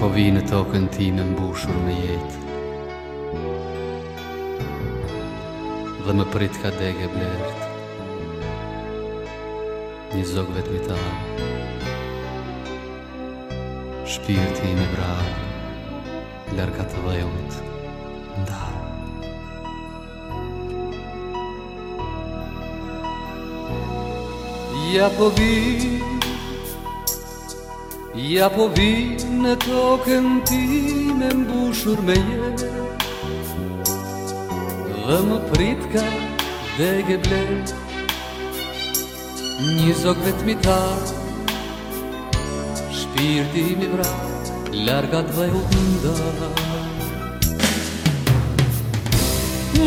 Po vi në tokën ti në mbushur me jetë Dhe më prit ka dege blert Një zog vetë mi ta Shpirë ti me bra Lërka të vajot Nda Ja po vi Ja po vinë në tokën ti me mbushur me je Dhe më prit ka dhe ge ble Një zok vetëmi ta Shpirti mi vra Larga të dhe u të nda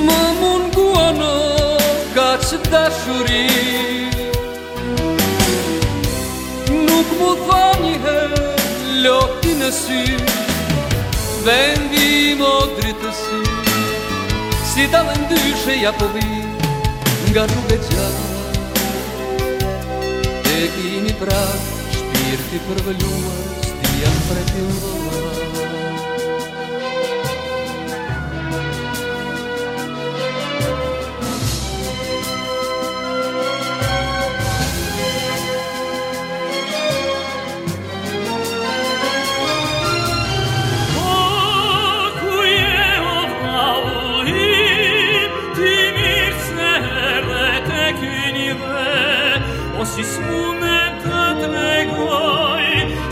Më mungua në Ka që dashurit në sy Vendim o dritë Si ta në ndyshe ja po vi Nga rrugë e gjatë E kini pra Shpirti përvëlluar Sti janë për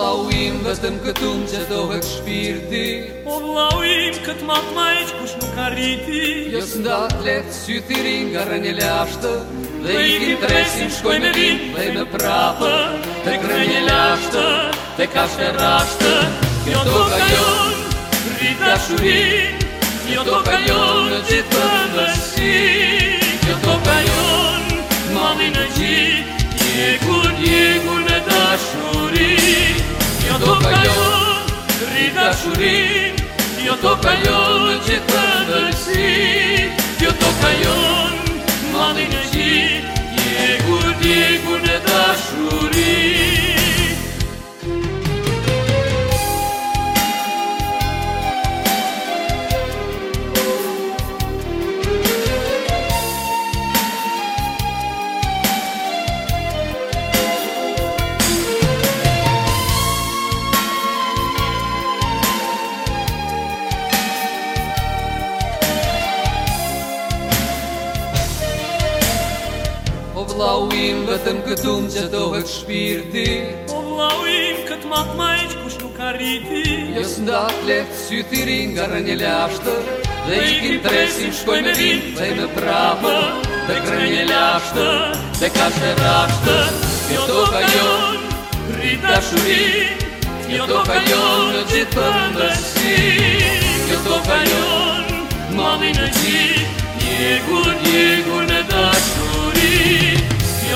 vlauim vetëm këtum që do shpirti O po vlauim këtë matë majt kush nuk arriti Jësë jo ndat letë sytirin nga rënjë lashtë Dhe i kim presim shkoj me vin dhe me prapë Dhe krënjë lashtë dhe kashtë e rashtë Kjo do jo ka jon, rrit dashurin Kjo do ka jon, në jo gjithë të mësi Kjo do ka jon, Da e Eu tot ca eu ce tăgălții Eu tot ca vlauim vetëm këtu më që të hëtë shpirti O po vlauim këtë matë majqë kush nuk arriti Jës në datë letë sy thirin nga rënjë lashtë Dhe i kin tresim shkoj me vinë dhe me prapë Dhe krenjë lashtë dhe ka shte rashtë Kjo të kajon rritë dashurin Kjo të kajon në gjithë për ndërsi Kjo të kajon mami në gjithë një njegur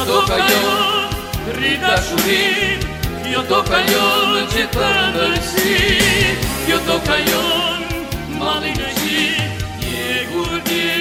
do kajon Rida shurim Jo do kajon që të ndërësi Jo do kajon Malin e qi Je gurdje